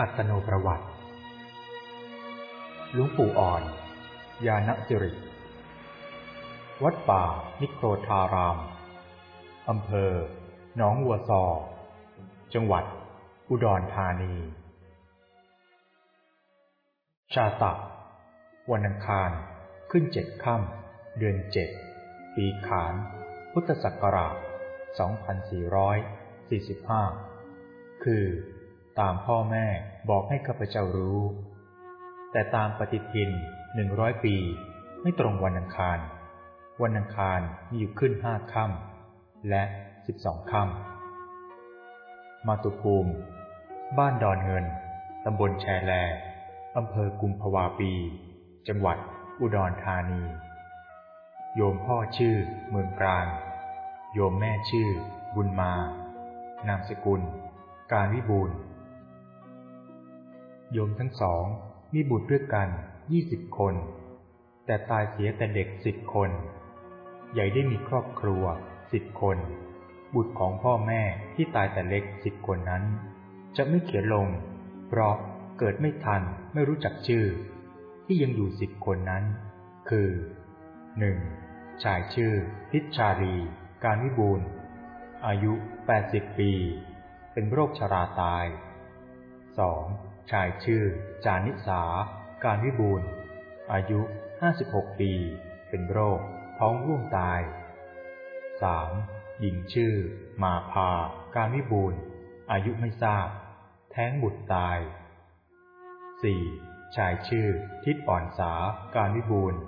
อัตโนประวัติหลวงปู่อ่อน ยาณสิริวัดป่า นิโครธาราม อำเภอ หนองวัวซอ จังหวัด อุดรธานี ชาตะวันอังคาร ขึ้นเจ็ดค่ำ เดือนเจ็ด ปีขาน พุทธศักราช 2445 คือ ตามพ่อแม่บอกให้ข้าพเจ้ารู้ แต่ตามปฏิทินหนึ่งร้อยปี ไม่ตรงวันอังคาร วันอังคารมีอยู่ขึ้นห้าค่ำและสิบสองค่ำมาตุภูมิ บ้านดอนเงิน ตำบลแชแลอำเภอกุมภาวาปี จังหวัดอุดรธานี โยมพ่อชื่อเมืองกลาง โยมแม่ชื่อ บุญมา นามสกุล การวิบูรณ์ โยมทั้งสองมีบุตรด้วยกันยี่สิบคน แต่ตายเสียแต่เด็กสิบคน ใหญ่ได้มีครอบครัวสิบคน บุตรของพ่อแม่ที่ตายแต่เล็กสิบคนนั้น จะไม่เขียนลง เพราะเกิดไม่ทันไม่รู้จักชื่อ ที่ยังอยู่สิบคนนั้น คือหนึ่งชายชื่อ พิชชารีการวิบูรณ์อายุแปดสิบปี เป็นโรคชราตายสอง ชายชื่อ จานิสา การวิบูรณ์อายุ 56 ปี เป็นโรค ท้องร่วงตาย 3. หญิงชื่อ มาพา การวิบูรณ์อายุไม่ทราบ แท้งบุตรตาย 4. ชายชื่อ ทิดอ่อนสา การวิบูรณ์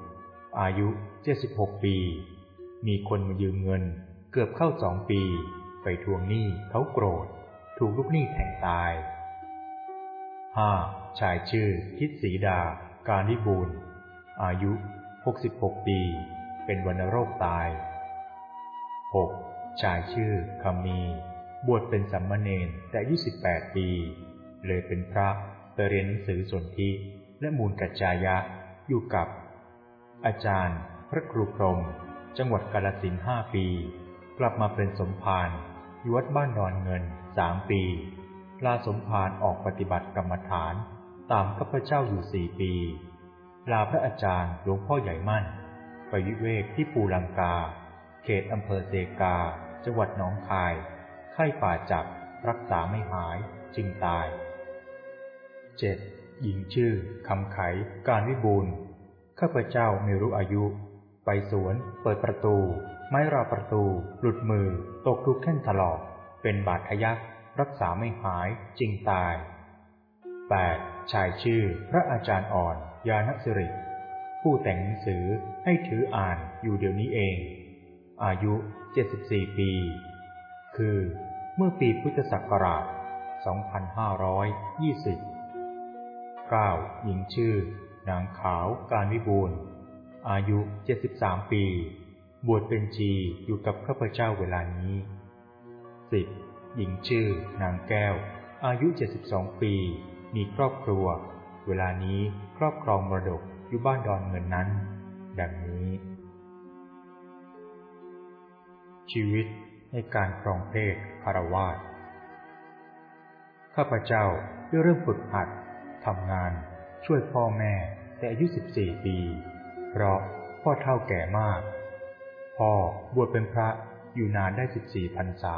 อายุ 76 ปี มีคนมายืมเงิน เกือบเข้าสองปี ไปทวงหนี้เขาโกรธ ถูกลูกหนี้แทงตาย ห้าชายชื่อทิศสีดา การวิบูรณ์อายุ 66 ปี เป็นวัณโรคตาย 6. ชายชื่อคำมี บวชเป็นสัมมาเนนแต่อายุ 18 ปี เลยเป็นพระไปเรียนหนังสือสนธิและมูลกัจจายะอยู่กับ อาจารย์ พระครูพรม จังหวัดกาลสินห้าปี กลับมาเป็นสมภารอยู่วัดบ้านดอนเงินสามปี ลาสมภารออกปฏิบัติกรรมฐานตามข้าพเจ้าอยู่สี่ปี ลาพระอาจารย์หลวงพ่อใหญ่มั่น ไปวิเวกที่ปูลังกา เขตอำเภอเซกา จังหวัดหนองคาย ไข้ป่าจับรักษาไม่หายจึงตายเจ็ดหญิงชื่อคำไข การวิบูรณ์ข้าพเจ้าไม่รู้อายุ ไปสวน เปิดประตู ไม้ราประตู หลุดมือ ตกทุกแข่นถลอก เป็นบาดทะยัก รักษาไม่หายจริงตาย 8. ชายชื่อพระอาจารย์อ่อน ยานสิริ ผู้แต่งหนังสือให้ถืออ่านอยู่เดี๋ยวนี้เอง อายุ 74 ปี คือ เมื่อปีพุทธศักราช 2520 9. หญิงชื่อนางขาวการวิบูรณ์อายุ 73 ปี บวชเป็นชีอยู่กับข้าพเจ้าเวลานี้ 10. หญิงชื่อนางแก้ว อายุ 72 ปี มีครอบครัว เวลานี้ครอบครองมรดกอยู่บ้านดอนเงินนั้น ดังนี้ ชีวิตในการครองเพศคารวาสข้าพเจ้าได้เริ่มฝึกหัดทำงาน ช่วยพ่อแม่แต่อายุ 14 ปี เพราะพ่อเท่าแก่มาก พ่อบวชเป็นพระอยู่นานได้ 14พรรษา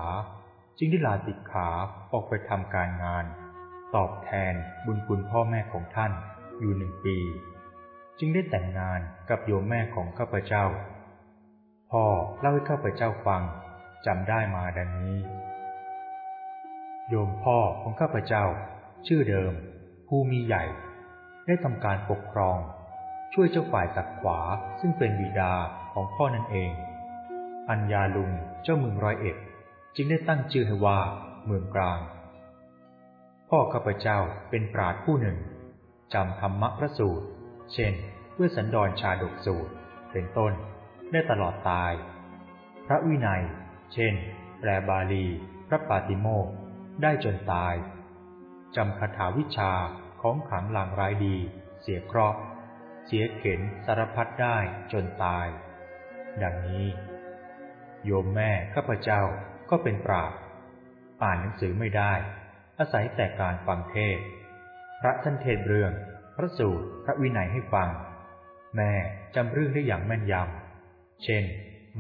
จึงได้ลาติดขาออกไปทำการงาน ตอบแทนบุญคุณพ่อแม่ของท่านอยู่หนึ่งปี จึงได้แต่งงานกับโยมแม่ของข้าพเจ้า พ่อเล่าให้ข้าพเจ้าฟังจำได้มาดังนี้ โยมพ่อของข้าพเจ้า ชื่อเดิม ผู้มีใหญ่ ได้ทำการปกครอง ช่วยเจ้าฝ่ายตักขวาซึ่งเป็นบิดาของพ่อนั่นเอง อัญญาลุงเจ้าเมืองร้อยเอ็ด จึงได้ตั้งชื่อให้ว่าเมืองกลาง พ่อข้าพเจ้าเป็นปราดผู้หนึ่งจำธรรมะพระสูตร เช่นเพื่อสันดรชาดกสูตร เป็นต้น ได้ตลอดตาย พระวินัย เช่น แปลบาลี พระปาติโมกได้จนตายจำคาถาวิชาของขังลางร้ายดี เสียเคราะห์เสียเข็นสารพัดได้จนตาย ดังนี้ โยมแม่ข้าพเจ้า ก็เป็นปราบอ่านหนังสือไม่ได้ อาศัยแต่การฟังเทศ พระท่านเทศเรื่อง พระสูตร พระวินัยให้ฟัง แม่จำเรื่องได้อย่างแม่นยำ เช่น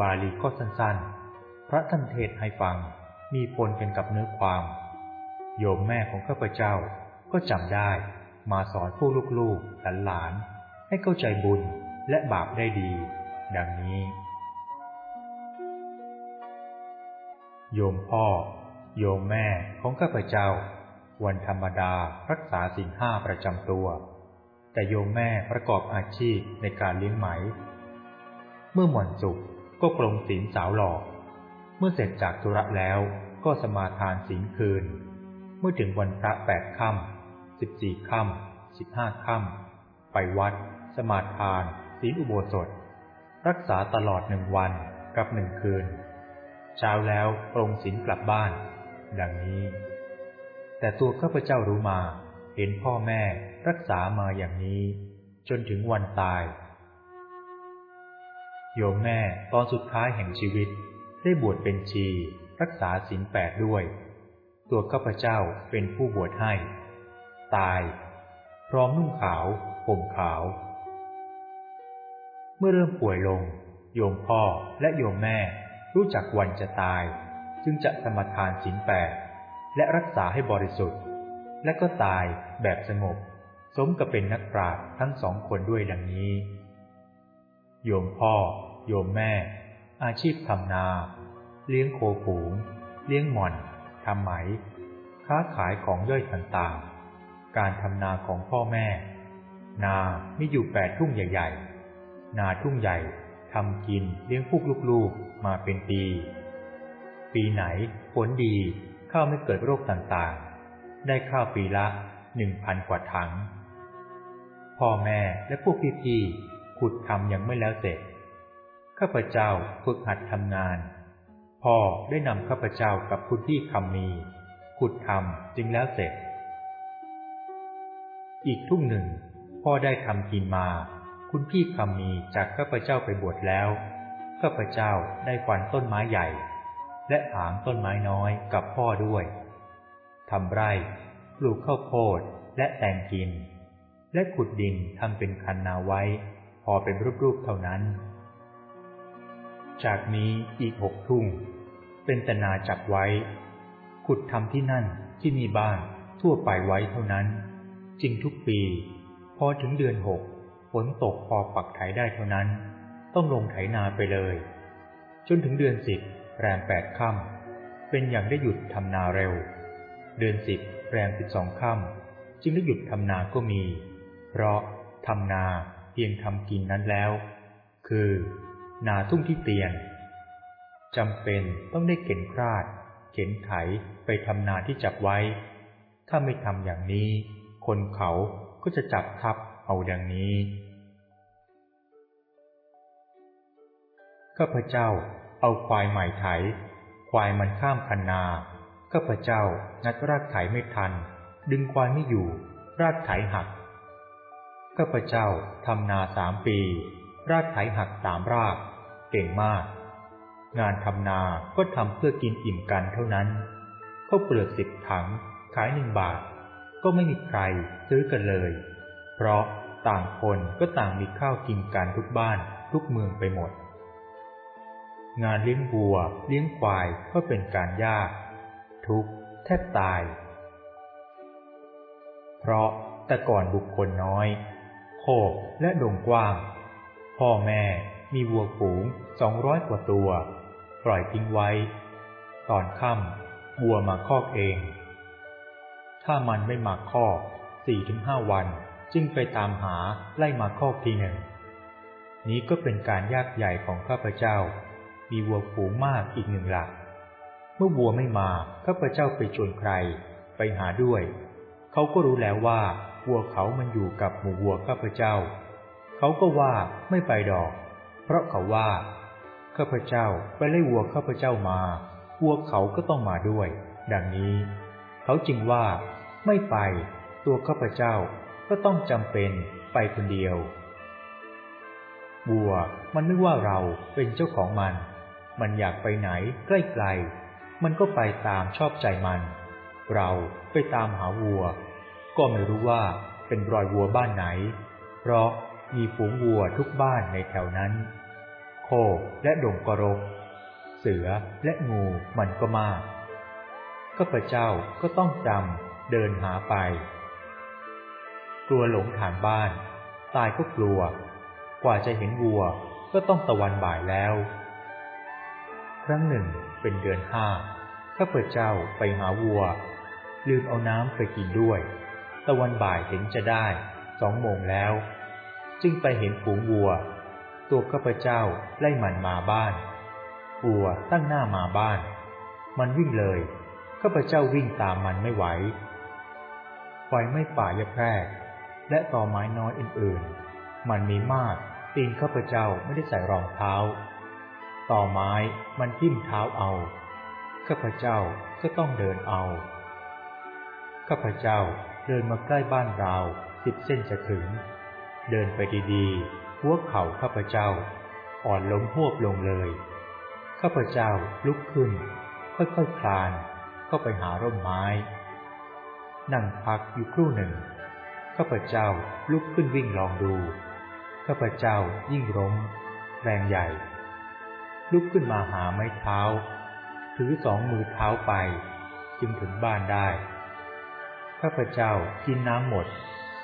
บาลีก็สั้นๆ พระท่านเทศให้ฟัง มีปนกันกับเนื้อความ โยมแม่ของข้าพเจ้าก็จำได้ มาสอนพวกลูกๆหลานๆให้เข้าใจบุญและบาปได้ดี ดังนี้ โยมพ่อ โยมแม่ของข้าพเจ้า วันธรรมดารักษาสิ่งห้าประจำตัว แต่โยมแม่ประกอบอาชีพในการเลี้ยงไหม เมื่อหม่อนสุกก็ปรงศีลสาวหลอก เมื่อเสร็จจากธุระแล้วก็สมาทานศีลคืน เมื่อถึงวันพระแปดค่ำสิบสี่ค่ำสิบห้าค่ำไปวัด สมาทาน ศีลอุโบสถ รักษาตลอดหนึ่งวันกับหนึ่งคืน เช้าแล้วปรงศีลกลับบ้าน ดังนี้ แต่ตัวข้าพเจ้ารู้มา เห็นพ่อแม่รักษามาอย่างนี้ จนถึงวันตาย โยมแม่ตอนสุดท้ายแห่งชีวิต ได้บวชเป็นชี รักษาศีลแปดด้วย ตัวข้าพเจ้าเป็นผู้บวชให้ ตาย พร้อมนุ่งขาวห่มขาว เมื่อเริ่มป่วยลง โยมพ่อและโยมแม่ รู้จักวันจะตาย จึงจะสมทานศีลแปดและรักษาให้บริสุทธิ์ และก็ตายแบบสงบ สมกับเป็นนักปราชญ์ทั้งสองคนด้วยดังนี้ โยมพ่อ โยมแม่ อาชีพทำนา เลี้ยงโคฝูง เลี้ยงหม่อนทำไหม ค้าขายของย่อยต่างๆ การทำนาของพ่อแม่ นาไมีอยู่แปดทุ่งใหญ่ ๆ นาทุ่งใหญ่ ทำกินเลี้ยงพวกลูกๆมาเป็นปี ปีไหนฝนดีข้าวไม่เกิดโรคต่างๆ ได้ข้าวปีละหนึ่งพันกว่าถัง พ่อแม่และพวกพี่ๆขุดทำยังไม่แล้วเสร็จ ข้าพเจ้าฝึกหัดทำงาน พ่อได้นำข้าพเจ้ากับคุณพี่คำมี ขุดทำจึงแล้วเสร็จ อีกทุ่งหนึ่งพ่อได้ทำกินมา คุณพี่คำมีจากข้าพเจ้าไปบวชแล้วข้าพเจ้าได้ฟันต้นไม้ใหญ่ และถางต้นไม้น้อยกับพ่อด้วยทำไร่ปลูกข้าวโพดและแตงกิน และขุดดินทำเป็นคันนาไว้ พอเป็นรูปๆเท่านั้น จากนี้อีกหกทุ่ง เป็นตนาจับไว้ ขุดทำที่นั่นที่มีบ้านทั่วไปไว้เท่านั้น จริงทุกปี พอถึงเดือนหก ฝนตกพอปักไถได้เท่านั้น ต้องลงไถนาไปเลย จนถึงเดือนสิบแรมแปดค่ำเป็นอย่างได้หยุดทำนาเร็ว เดือนสิบแรมสิบสองค่ำจึงได้หยุดทำนาก็มี เพราะทำนาเพียงทำกินนั้นแล้ว คือ นาทุ่งที่เตียนจำเป็นต้องได้เข็นคราด เข็นไถไปทำนาที่จับไว้ ถ้าไม่ทำอย่างนี้ คนเขาก็จะจับทับ เอาดังนี้ ข้าพเจ้าเอาควายใหม่ไถ ควายมันข้ามคันนา ข้าพเจ้างัดรากไถไม่ทัน ดึงควายไม่อยู่ รากไถหัก ข้าพเจ้าทำนาสามปี รากไถหักสามราก เก่งมาก งานทำนาก็ทำเพื่อกินอิ่มกันเท่านั้นข้าวเปลือกสิบถัง ขายหนึ่งบาท ก็ไม่มีใครซื้อกันเลย เพราะ ต่างคนก็ต่างมีข้าวกินกันทุกบ้านทุกเมืองไปหมด งานเลี้ยงวัว เลี้ยงควายก็เป็นการยาก ทุกแทบตาย เพราะแต่ก่อนบุคคลน้อย โคกและดงกว้าง พ่อแม่มีวัวฝูงสองร้อยกว่าตัว ปล่อยทิ้งไว้ ตอนค่ำวัวมาคอกเอง ถ้ามันไม่มาคอกสี่ถึงห้าวัน จึงไปตามหาไล่มาคอกทีหนึ่ง นี้ก็เป็นการยากใหญ่ของข้าพเจ้า มีวัวฝูงมากอีกหนึ่งหลัก เมื่อวัวไม่มาข้าพเจ้าไปชวนใคร ไปหาด้วย เขาก็รู้แล้วว่าวัวเขามันอยู่กับหมู่วัวข้าพเจ้า เขาก็ว่าไม่ไปดอก เพราะเขาว่าข้าพเจ้าไปไล่วัวข้าพเจ้ามา วัวเขาก็ต้องมาด้วย ดังนี้ เขาจึงว่าไม่ไป ตัวข้าพเจ้า ก็ต้องจำเป็นไปคนเดียววัวมันไม่ว่าเราเป็นเจ้าของมัน มันอยากไปไหนใกล้ๆ มันก็ไปตามชอบใจมัน เราไปตามหาวัวก็ก็ไม่รู้ว่าเป็นรอยวัวบ้านไหน เพราะมีฝูงวัวทุกบ้านในแถวนั้น โคและดงกรก เสือและงูมันก็มากข้าพเจ้าก็ต้องจำเดินหาไป กลัวหลงฐานบ้าน ตายก็กลัว กว่าจะเห็นวัวก็ต้องตะวันบ่ายแล้ว ครั้งหนึ่งเป็นเดือนห้าข้าพเจ้าไปหาวัว ลืมเอาน้ำไปกินด้วย ตะวันบ่ายเห็นจะได้สองโมงแล้ว จึงไปเห็นฝูงวัว ตัวข้าพเจ้าไล่มันมาบ้านวัวตั้งหน้ามาบ้าน มันวิ่งเลยข้าพเจ้าวิ่งตามมันไม่ไหวไฟไม่ป่ายะแพรก และต่อไม้น้อยอื่นๆ มันมีมากตีนข้าพเจ้าไม่ได้ใส่รองเท้า ต่อไม้มันทิ่มเท้าเอา ข้าพเจ้าก็ต้องเดินเอา ข้าพเจ้าเดินมาใกล้บ้านราวสิบเส้นจะถึง เดินไปดีๆ หัวเข่าข้าพเจ้า อ่อนล้มหวบลงเลย ข้าพเจ้าลุกขึ้น ค่อยๆคลานเข้าไปหาร่มไม้ นั่งพักอยู่ครู่หนึ่ง ข้าพเจ้าลุกขึ้นวิ่งลองดู ข้าพเจ้ายิ่งร้มแรงใหญ่ ลุกขึ้นมาหาไม้เท้า ถือสองมือเท้าไป จึงถึงบ้านได้ ข้าพเจ้ากินน้ำหมด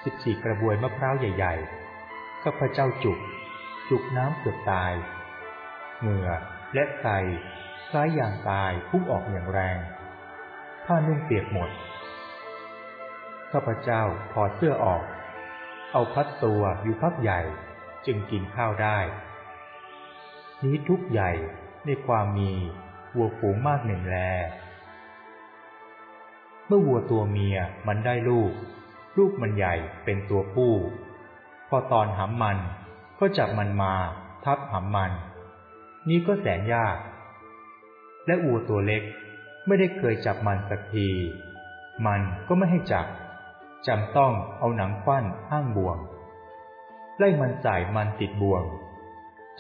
สิบสี่กระบวยมะพร้าวใหญ่ ๆ ข้าพเจ้าจุก จุกน้ำเกือบตาย เหงื่อและไตคล้ายอย่างตายพุ่งออกอย่างแรง ผ้านุ่งเปียกหมด ข้าพเจ้าถอดเสื้อออก เอาพัดตัวอยู่พักใหญ่จึงกินข้าวได้ นี้ทุกใหญ่ในความมีวัวฝูงมากหนึ่งแล เมื่อวัวตัวเมียมันได้ลูก ลูกมันใหญ่เป็นตัวผู้ พอตอนหำมันก็จับมันมาทับหำมัน นี้ก็แสนยาก และวัวตัวเล็กไม่ได้เคยจับมันสักที มันก็ไม่ให้จับ จำต้องเอาหนังฟันห้างบ่วง ไล่มันใส่มันติดบ่วง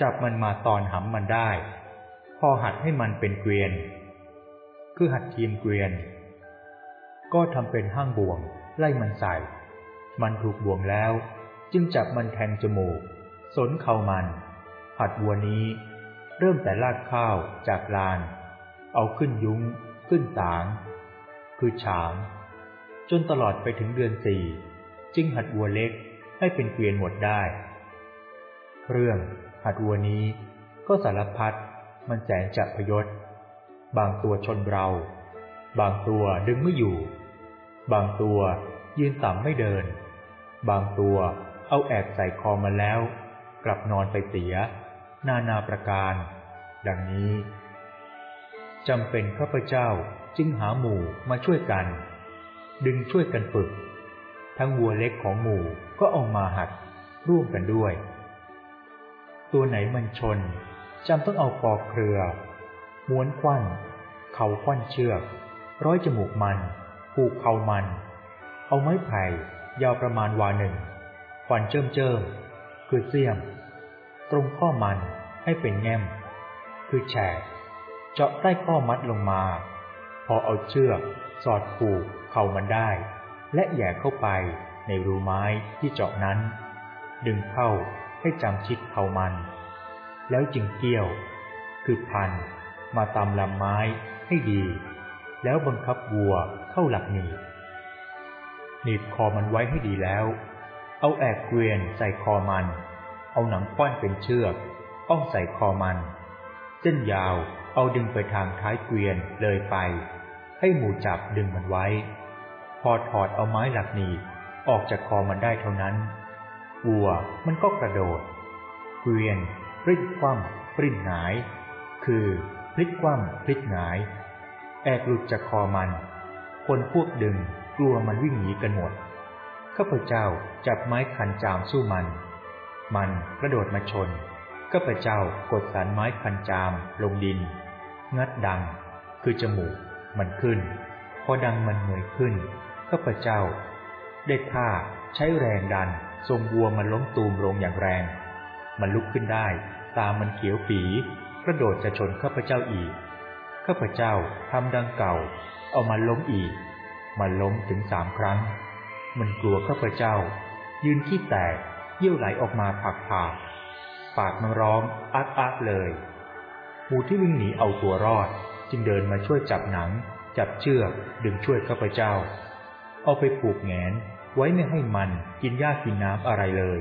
จับมันมาตอนหำมันได้ พอหัดให้มันเป็นเกวียน คือหัดทีมเกวียน ก็ทำเป็นห้างบ่วง ไล่มันใส่ มันถูกบ่วงแล้ว จึงจับมันแทงจมูก สนเข่ามัน หัดวัวนี้ เริ่มแต่ลากข้าวจากลาน เอาขึ้นยุ้ง ขึ้นสาง คือฉาง จนตลอดไปถึงเดือนสี่จึงหัดวัวเล็กให้เป็นเกวียนหมดได้ เรื่องหัดวัวนี้ก็สารพัดมันแสนจะพยศ บางตัวชนเรา บางตัวดึงไม่อยู่ บางตัวยืนต่ำไม่เดิน บางตัวเอาแอบใส่คอมาแล้ว กลับนอนไปเสีย นานาประการ ดังนี้จำเป็นข้าพเจ้าจึงหาหมู่มาช่วยกัน ดึงช่วยกันฝึก ทั้งวัวเล็กของหมู่ก็เอามาหัดร่วมกันด้วย ตัวไหนมันชนจำต้องเอาปอกเครือ ม้วนควันเขาควันเชือก ร้อยจมูกมันผูกเขามัน เอาไม้ไผ่ยาวประมาณวาหนึ่งฟันเจิมเจิมคือเสียม ตรงข้อมันให้เป็นแง้มคือแฉกเจาะใต้ข้อมัดลงมา พอเอาเชือกสอดผูกเข่ามันได้ และแย่เข้าไปในรูไม้ที่เจาะนั้น ดึงเข้าให้จำชิดเข่ามัน แล้วจึงเกี่ยว คือพันมาตามลำไม้ให้ดี แล้วบังคับวัวเข้าหลักหนีบหนีบคอมันไว้ให้ดีแล้ว เอาแอกเกวียนใส่คอมัน เอาหนังคว้านเป็นเชือกอ้องใส่คอมัน เส้นยาวเอาดึงไปทางท้ายเกวียนเลยไป ให้หมูจับดึงมันไว้ พอถอดเอาไม้หลักหนีบออกจากคอมันได้เท่านั้นวัวมันก็กระโดดเกวียนพลิกคว่ำปริ้นหงาย คือพลิกคว่ำพลิกหงาย แอกหลุดจากคอมัน คนพวกดึงกลัวมันวิ่งหนีกันหมดข้าพเจ้าจับไม้คันจามสู้มัน มันกระโดดมาชนข้าพเจ้ากดสันไม้คันจามลงดิน งัดดัง คือจมูก มันขึ้น พอดังมันเหนื่อยขึ้นข้าพเจ้า ได้ท่าใช้แรงดัน ทรงวัวมันล้มตูมลงอย่างแรง มันลุกขึ้นได้ ตามันเขียวปีกระโดดจะชนข้าพเจ้าอีก ข้าพเจ้าทำดังเก่า เอามันล้มอีก มันล้มถึงสามครั้ง มันกลัวข้าพเจ้า ยืนขี้แตกเยี่ยวไหลออกมาผักผากปากมันร้องอักอักเลยหมูที่วิ่งหนีเอาตัวรอด จึงเดินมาช่วยจับหนัง จับเชือกดึงช่วยข้าพเจ้า เอาไปผูกแงนไว้ไม่ให้มันกินหญ้ากินน้ำอะไรเลย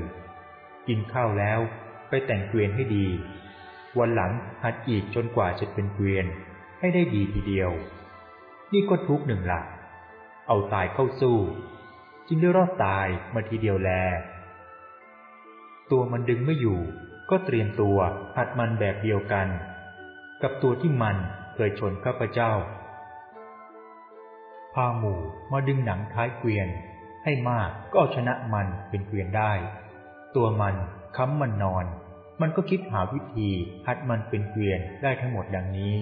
กินข้าวแล้วไปแต่งเกวียนให้ดี วันหลังหัดอีกจนกว่าจะเป็นเกวียนให้ได้ดีทีเดียว นี่ก็ทุกหนึ่งหละเอาตายเข้าสู้ จึงได้รอดตายมาทีเดียวแล ตัวมันดึงไม่อยู่ ก็เตรียมตัวหัดมันแบบเดียวกัน กับตัวที่มัน เคยชนข้าพเจ้า พาหมู่มาดึงหนังท้ายเกวียน ให้มากก็เอาชนะมันเป็นเกวียนได้ ตัวมันค้ำมันนอน มันก็คิดหาวิธีหัดมันเป็นเกวียนได้ทั้งหมดดังนี้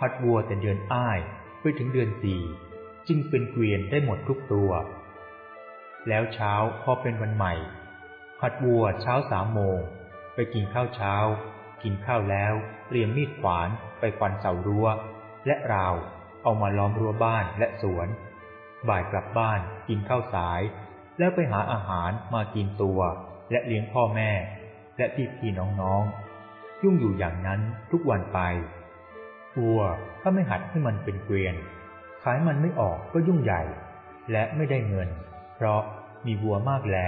หัดวัวแต่เดือนอ้ายไปถึงเดือนสี่จึงเป็นเกวียนได้หมดทุกตัว แล้วเช้าพอเป็นวันใหม่หัดวัวเช้าสามโมงไปกินข้าวเช้า กินข้าวแล้ว เตรียมมีดขวานไปฟันเสารั้ว และราว เอามาล้อมรั้วบ้านและสวน บ่ายกลับบ้านกินข้าวสาย แล้วไปหาอาหารมากินตัว และเลี้ยงพ่อแม่ และพี่พี่น้องๆ ยุ่งอยู่อย่างนั้นทุกวันไปวัวถ้าไม่หัดให้มันเป็นเกวียน ขายมันไม่ออกก็ยุ่งใหญ่ และไม่ได้เงิน เพราะมีวัวมากแล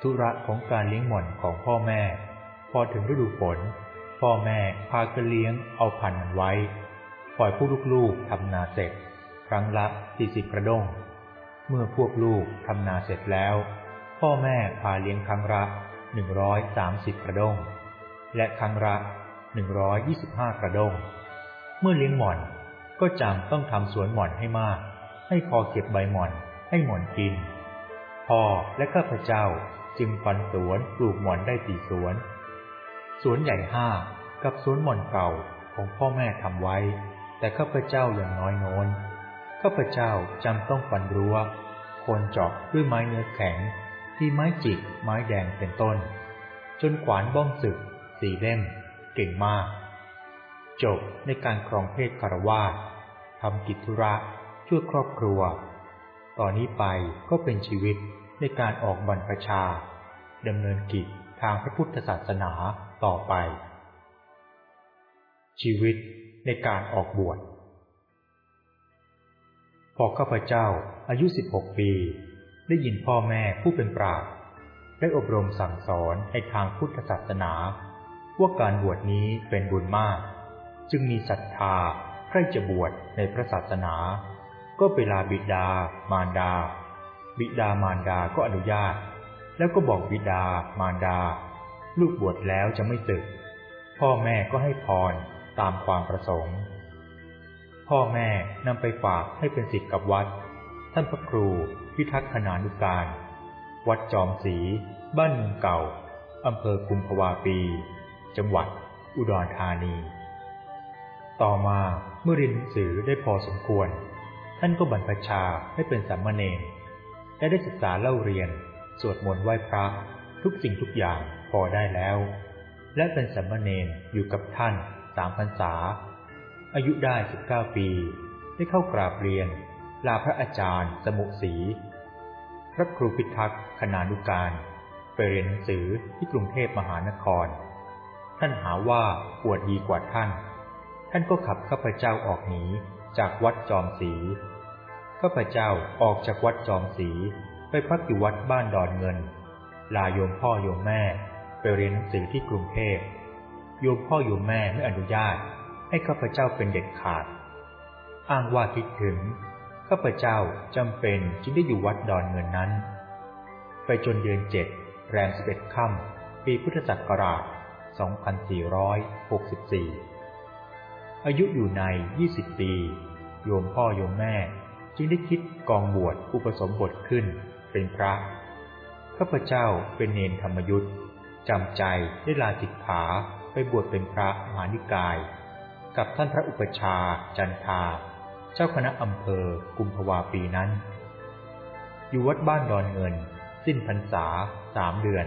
ธุระของการเลี้ยงหม่อนของพ่อแม่ พอถึงฤดูฝน พ่อแม่พากันเลี้ยงเอาพันมันไว้ ปล่อยพวกลูกๆทำนาเสร็จ ครั้งละสี่สิบกระด้ง เมื่อพวกลูกทำนาเสร็จแล้ว พ่อแม่พาเลี้ยงครั้งละหนึ่งร้อยสามสิบกระด้ง และครั้งละหนึ่งร้อยยี่สิบห้ากระด้ง เมื่อเลี้ยงหม่อนก็จำต้องทำสวนหม่อนให้มาก ให้พอเก็บใบหม่อนให้หม่อนกิน พ่อและข้าพเจ้าจึงฟันสวนปลูกหม่อนได้สี่สวน สวนใหญ่ห้ากับสวนหม่อนเก่าของพ่อแม่ทำไว้ แต่ข้าพเจ้าอย่างน้อยโน้นข้าพเจ้าจำต้องฟันรั้วโคนเจาะด้วยไม้เนื้อแข็ง ที่ไม้จิกไม้แดงเป็นต้น จนขวานบ้องศึก สีเล่ม เก่งมาก จบในการครองเพศคารวาสทำกิจธุระช่วยครอบครัวตอนนี้ไปก็เป็นชีวิตในการออกบรรพชาดำเนินกิจทางพระพุทธศาสนา ต่อไป ชีวิตในการออกบวชพอข้าพเจ้าอายุ 16 ปี ได้ยินพ่อแม่ผู้เป็นปราชญ์ได้อบรมสั่งสอนในทางพุทธศาสนา ว่าการบวชนี้เป็นบุญมาก จึงมีศรัทธาใครจะบวชในพระศาสนา ก็ไปลาบิดา มารดา บิดามารดาก็อนุญาต แล้วก็บอกบิดามารดา ลูกบวชแล้วจะไม่สึก พ่อแม่ก็ให้พรตามความประสงค์ พ่อแม่นำไปฝากให้เป็นสิทธิ์กับวัด ท่านพระครูพิทักษ์ขนานุการ วัดจอมศรีบ้านเมืองเก่าอำเภอกุมภาวาปี จังหวัด อุดรธานี ต่อมาเมื่อเรียนหนังสือได้พอสมควร ท่านก็บรรพชาให้เป็นสามเณรและได้ศึกษาเล่าเรียน สวดมนต์ไหว้พระทุกสิ่งทุกอย่าง พอได้แล้ว และเป็นสามเณรอยู่กับท่านสามพรรษา อายุได้สิบเก้าปี ได้เข้ากราบเรียน ลาพระอาจารย์ สมุสี พระครูพิทักษ์คณานุการไปเรียนหนังสือที่กรุงเทพมหานคร ท่านหาว่าปวดดีกว่าท่าน ท่านก็ขับข้าพเจ้าออกหนีจากวัดจอมศรีข้าพเจ้าออกจากวัดจอมศรีไปพักอยู่วัดบ้านดอนเงิน ลาโยมพ่อโยมแม่ ไปเรียนหนังสือที่กรุงเทพโยมพ่อโยมแม่ไม่อนุญาตให้ข้าพเจ้าเป็นเด็ดขาด อ้างว่าคิดถึงข้าพเจ้าจำเป็นจึงได้อยู่วัดดอนเงินนั้น ไปจนเดือนเจ็ดแรมสิบเอ็ดค่ำปีพุทธศักราช 2464 อายุอยู่ใน 20 ปี โยมพ่อโยมแม่ จึงได้คิดกองบวชอุปสมบทขึ้นเป็นพระข้าพเจ้าเป็นเนนธรรมยุทธ์ จำใจได้ลาติดผาไปบวชเป็นพระมหานิกาย กับท่านพระอุปชาจันทา เจ้าคณะอำเภอกุมภาวาปีนั้น อยู่วัดบ้านดอนเงิน สิ้นพรรษาสามเดือน